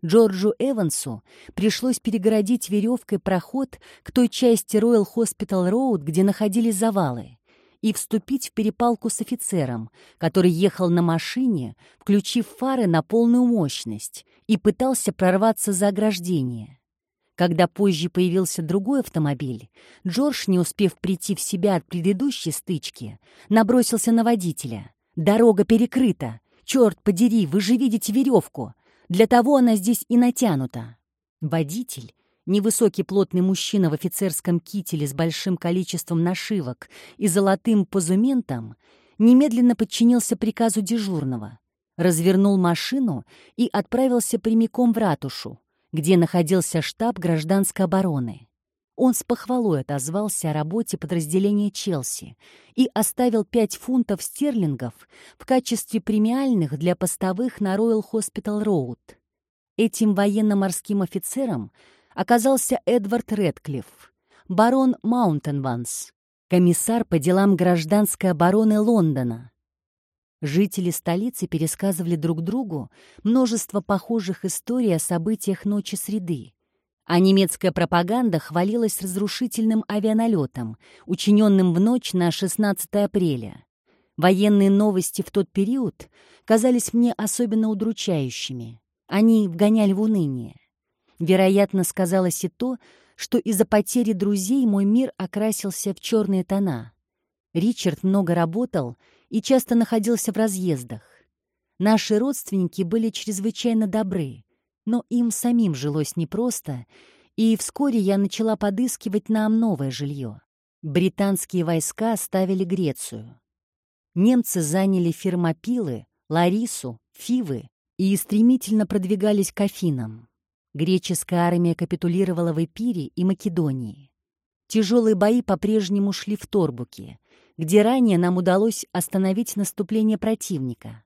Джорджу Эвансу пришлось перегородить веревкой проход к той части Royal Hospital Road, где находились завалы, и вступить в перепалку с офицером, который ехал на машине, включив фары на полную мощность, и пытался прорваться за ограждение. Когда позже появился другой автомобиль, Джордж, не успев прийти в себя от предыдущей стычки, набросился на водителя. «Дорога перекрыта! Черт подери, вы же видите веревку! Для того она здесь и натянута!» Водитель, невысокий плотный мужчина в офицерском кителе с большим количеством нашивок и золотым позументом, немедленно подчинился приказу дежурного, развернул машину и отправился прямиком в ратушу, где находился штаб гражданской обороны. Он с похвалой отозвался о работе подразделения «Челси» и оставил 5 фунтов стерлингов в качестве премиальных для постовых на Royal Hospital Road. Этим военно-морским офицером – оказался Эдвард Редклифф, барон Маунтенванс, комиссар по делам гражданской обороны Лондона. Жители столицы пересказывали друг другу множество похожих историй о событиях ночи среды, а немецкая пропаганда хвалилась разрушительным авианалетом, учиненным в ночь на 16 апреля. Военные новости в тот период казались мне особенно удручающими. Они вгоняли в уныние. Вероятно, сказалось и то, что из-за потери друзей мой мир окрасился в черные тона. Ричард много работал и часто находился в разъездах. Наши родственники были чрезвычайно добры, но им самим жилось непросто, и вскоре я начала подыскивать нам новое жилье. Британские войска ставили Грецию. Немцы заняли Фермопилы, Ларису, Фивы и стремительно продвигались к Афинам. Греческая армия капитулировала в Эпире и Македонии. Тяжелые бои по-прежнему шли в Торбуке, где ранее нам удалось остановить наступление противника,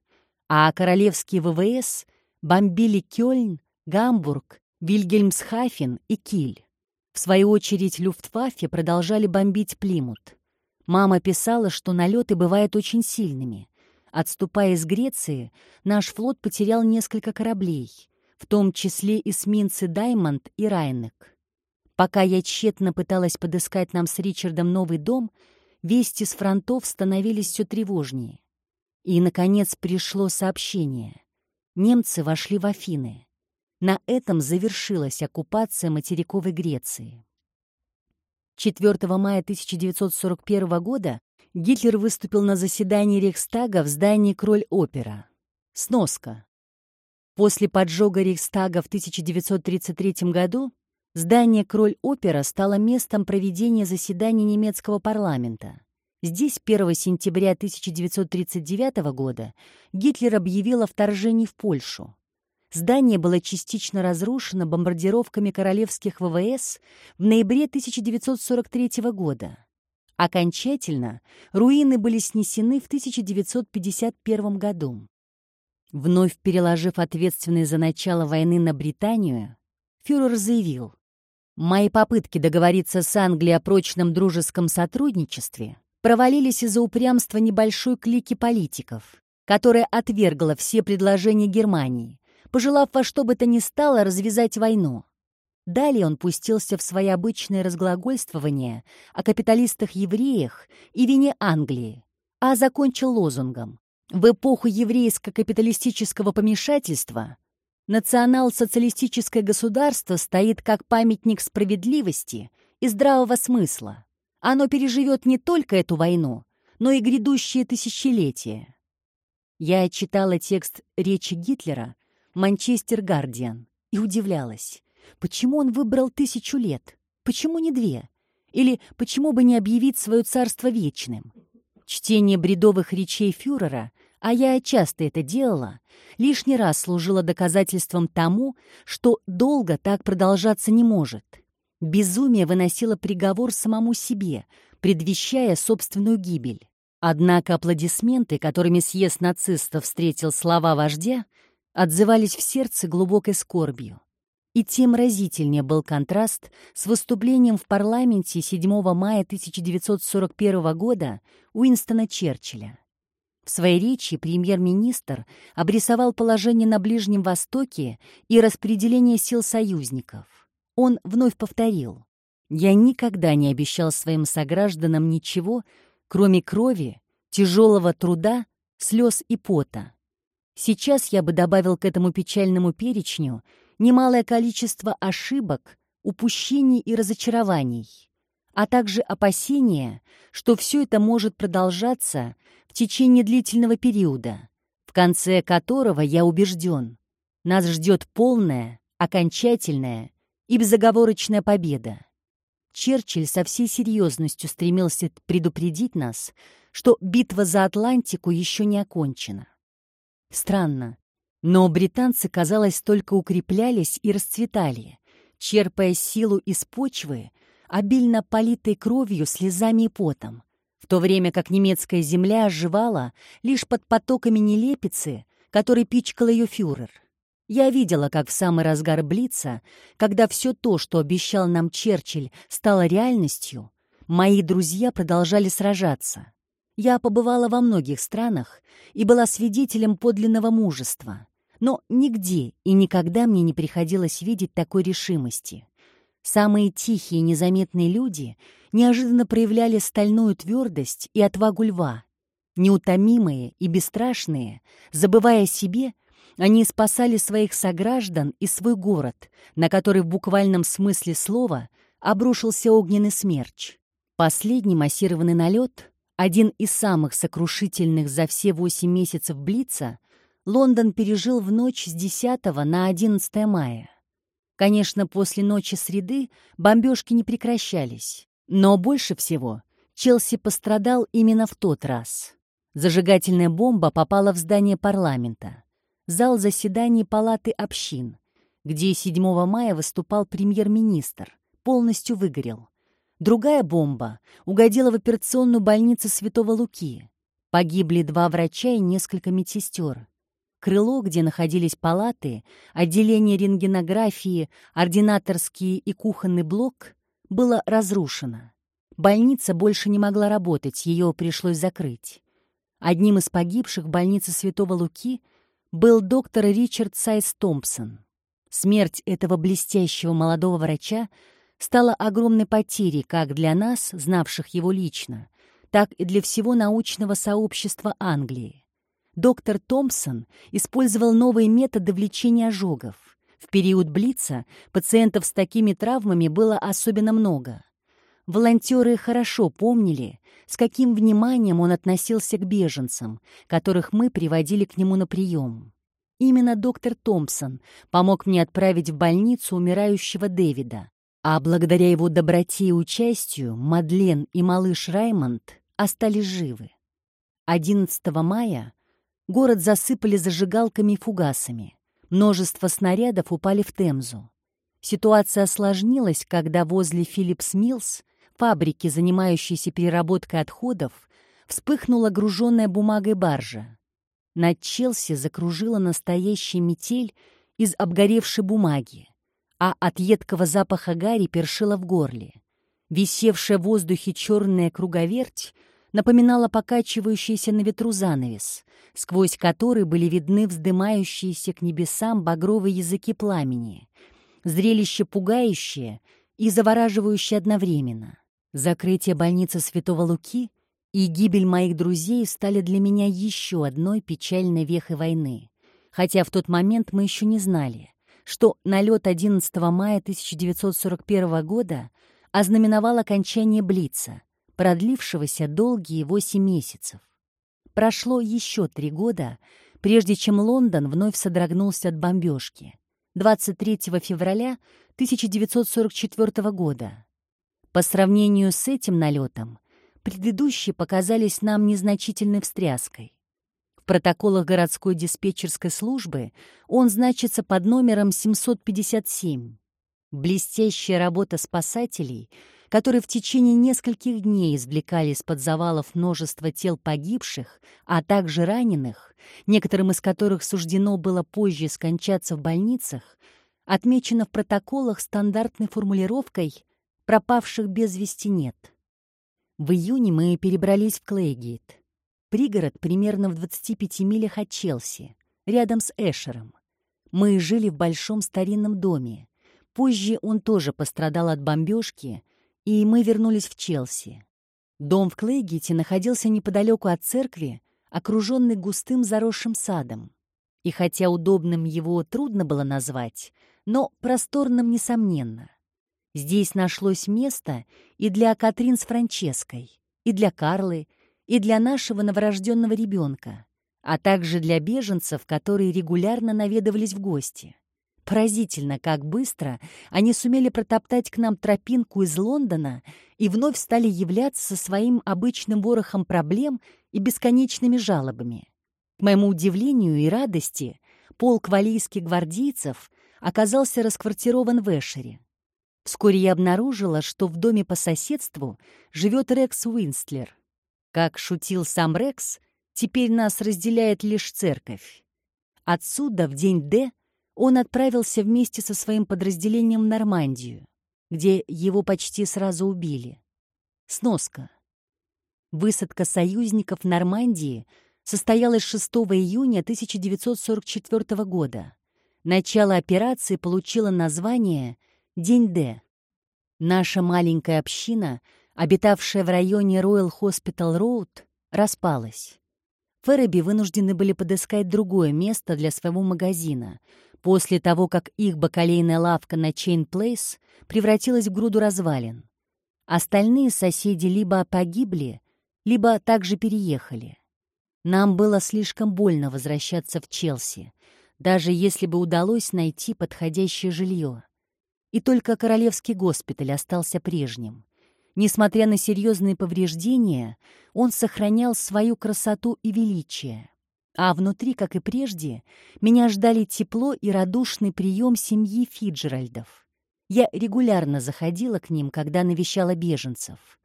а королевские ВВС бомбили Кёльн, Гамбург, Вильгельмсхафен и Киль. В свою очередь Люфтваффе продолжали бомбить Плимут. Мама писала, что налеты бывают очень сильными. Отступая из Греции, наш флот потерял несколько кораблей — в том числе эсминцы «Даймонд» и «Райнек». Пока я тщетно пыталась подыскать нам с Ричардом новый дом, вести с фронтов становились все тревожнее. И, наконец, пришло сообщение. Немцы вошли в Афины. На этом завершилась оккупация материковой Греции. 4 мая 1941 года Гитлер выступил на заседании Рейхстага в здании Кроль-Опера. Сноска. После поджога Рейхстага в 1933 году здание Кроль-Опера стало местом проведения заседаний немецкого парламента. Здесь 1 сентября 1939 года Гитлер объявил о вторжении в Польшу. Здание было частично разрушено бомбардировками королевских ВВС в ноябре 1943 года. Окончательно руины были снесены в 1951 году. Вновь переложив ответственность за начало войны на Британию, фюрер заявил, «Мои попытки договориться с Англией о прочном дружеском сотрудничестве провалились из-за упрямства небольшой клики политиков, которая отвергла все предложения Германии, пожелав во что бы то ни стало развязать войну. Далее он пустился в свои обычные разглагольствования о капиталистах-евреях и вине Англии, а закончил лозунгом в эпоху еврейско-капиталистического помешательства национал-социалистическое государство стоит как памятник справедливости и здравого смысла. Оно переживет не только эту войну, но и грядущие тысячелетия. Я читала текст речи Гитлера «Манчестер Гардиан» и удивлялась, почему он выбрал тысячу лет, почему не две, или почему бы не объявить свое царство вечным. Чтение бредовых речей фюрера, а я часто это делала, лишний раз служило доказательством тому, что долго так продолжаться не может. Безумие выносило приговор самому себе, предвещая собственную гибель. Однако аплодисменты, которыми съезд нацистов встретил слова вождя, отзывались в сердце глубокой скорбью. И тем разительнее был контраст с выступлением в парламенте 7 мая 1941 года Уинстона Черчилля. В своей речи премьер-министр обрисовал положение на Ближнем Востоке и распределение сил союзников. Он вновь повторил, «Я никогда не обещал своим согражданам ничего, кроме крови, тяжелого труда, слез и пота. Сейчас я бы добавил к этому печальному перечню – немалое количество ошибок, упущений и разочарований, а также опасения, что все это может продолжаться в течение длительного периода, в конце которого, я убежден, нас ждет полная, окончательная и безоговорочная победа. Черчилль со всей серьезностью стремился предупредить нас, что битва за Атлантику еще не окончена. Странно, но британцы, казалось, только укреплялись и расцветали, черпая силу из почвы, обильно политой кровью, слезами и потом, то время как немецкая земля оживала лишь под потоками нелепицы, который пичкал ее фюрер. Я видела, как в самый разгар Блица, когда все то, что обещал нам Черчилль, стало реальностью, мои друзья продолжали сражаться. Я побывала во многих странах и была свидетелем подлинного мужества. Но нигде и никогда мне не приходилось видеть такой решимости. Самые тихие и незаметные люди неожиданно проявляли стальную твердость и отвагу льва. Неутомимые и бесстрашные, забывая о себе, они спасали своих сограждан и свой город, на который в буквальном смысле слова обрушился огненный смерч. Последний массированный налет, один из самых сокрушительных за все восемь месяцев Блица, Лондон пережил в ночь с 10 на 11 мая. Конечно, после ночи среды бомбежки не прекращались, но больше всего Челси пострадал именно в тот раз. Зажигательная бомба попала в здание парламента, зал заседаний Палаты общин, где 7 мая выступал премьер-министр, полностью выгорел. Другая бомба угодила в операционную больницу Святого Луки. Погибли два врача и несколько медсестер. Крыло, где находились палаты, отделение рентгенографии, ординаторский и кухонный блок, было разрушено. Больница больше не могла работать, ее пришлось закрыть. Одним из погибших в больнице Святого Луки был доктор Ричард Сайс Томпсон. Смерть этого блестящего молодого врача стала огромной потерей как для нас, знавших его лично, так и для всего научного сообщества Англии доктор Томпсон использовал новые методы в лечении ожогов. В период Блица пациентов с такими травмами было особенно много. Волонтеры хорошо помнили, с каким вниманием он относился к беженцам, которых мы приводили к нему на прием. Именно доктор Томпсон помог мне отправить в больницу умирающего Дэвида, а благодаря его доброте и участию Мадлен и малыш Раймонд остались живы. 11 мая Город засыпали зажигалками и фугасами. Множество снарядов упали в Темзу. Ситуация осложнилась, когда возле Филлипс Миллс, фабрики, занимающейся переработкой отходов, вспыхнула груженная бумагой баржа. Над Челси закружила настоящая метель из обгоревшей бумаги, а от едкого запаха гари першила в горле. Висевшая в воздухе черная круговерть напоминала покачивающийся на ветру занавес, сквозь который были видны вздымающиеся к небесам багровые языки пламени. Зрелище пугающее и завораживающее одновременно. Закрытие больницы Святого Луки и гибель моих друзей стали для меня еще одной печальной вехой войны. Хотя в тот момент мы еще не знали, что налет 11 мая 1941 года ознаменовал окончание Блица, продлившегося долгие восемь месяцев. Прошло еще три года, прежде чем Лондон вновь содрогнулся от бомбежки. 23 февраля 1944 года. По сравнению с этим налетом, предыдущие показались нам незначительной встряской. В протоколах городской диспетчерской службы он значится под номером 757. Блестящая работа спасателей, которые в течение нескольких дней извлекали из-под завалов множество тел погибших, а также раненых, некоторым из которых суждено было позже скончаться в больницах, отмечена в протоколах стандартной формулировкой «пропавших без вести нет». В июне мы перебрались в Клейгейт, пригород примерно в 25 милях от Челси, рядом с Эшером. Мы жили в большом старинном доме. Позже он тоже пострадал от бомбежки, и мы вернулись в Челси. Дом в Клейгите находился неподалеку от церкви, окруженный густым заросшим садом. И хотя удобным его трудно было назвать, но просторным несомненно. Здесь нашлось место и для Катрин с Франческой, и для Карлы, и для нашего новорожденного ребенка, а также для беженцев, которые регулярно наведывались в гости. Поразительно, как быстро они сумели протоптать к нам тропинку из Лондона и вновь стали являться со своим обычным ворохом проблем и бесконечными жалобами. К моему удивлению и радости, полк валийских гвардейцев оказался расквартирован в Эшере. Вскоре я обнаружила, что в доме по соседству живет Рекс Уистлер. Как шутил сам Рекс, теперь нас разделяет лишь церковь. Отсюда, в день Д, он отправился вместе со своим подразделением в Нормандию, где его почти сразу убили. Сноска. Высадка союзников в Нормандии состоялась 6 июня 1944 года. Начало операции получило название День Д. Наша маленькая община, обитавшая в районе Royal Hospital Road, распалась. Ферреби вынуждены были подыскать другое место для своего магазина, после того, как их бакалейная лавка на Чейн Плейс превратилась в груду развалин. Остальные соседи либо погибли, либо также переехали. Нам было слишком больно возвращаться в Челси, даже если бы удалось найти подходящее жилье и только Королевский госпиталь остался прежним. Несмотря на серьезные повреждения, он сохранял свою красоту и величие. А внутри, как и прежде, меня ждали тепло и радушный прием семьи Фиджеральдов. Я регулярно заходила к ним, когда навещала беженцев.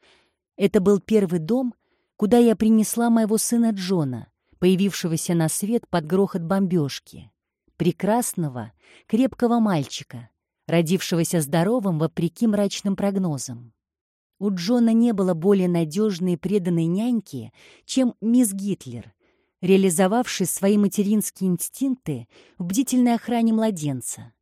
Это был первый дом, куда я принесла моего сына Джона, появившегося на свет под грохот бомбежки. Прекрасного, крепкого мальчика, родившегося здоровым вопреки мрачным прогнозам. У Джона не было более надежной и преданной няньки, чем мисс Гитлер, реализовавшей свои материнские инстинкты в бдительной охране младенца.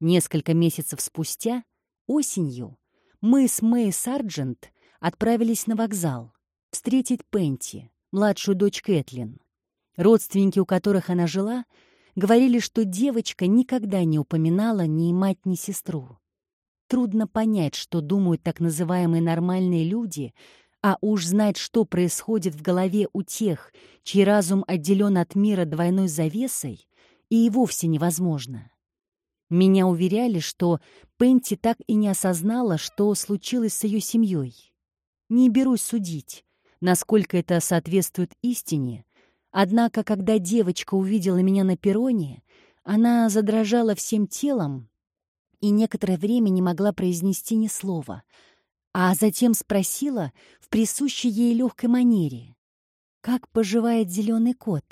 Несколько месяцев спустя, осенью, мы с Мэй Сарджент отправились на вокзал встретить Пенти, младшую дочь Кэтлин. Родственники, у которых она жила, Говорили, что девочка никогда не упоминала ни мать, ни сестру. Трудно понять, что думают так называемые нормальные люди, а уж знать, что происходит в голове у тех, чей разум отделен от мира двойной завесой, и вовсе невозможно. Меня уверяли, что Пенти так и не осознала, что случилось с ее семьей. Не берусь судить, насколько это соответствует истине, Однако, когда девочка увидела меня на перроне, она задрожала всем телом и некоторое время не могла произнести ни слова, а затем спросила в присущей ей легкой манере, «Как поживает зеленый кот?»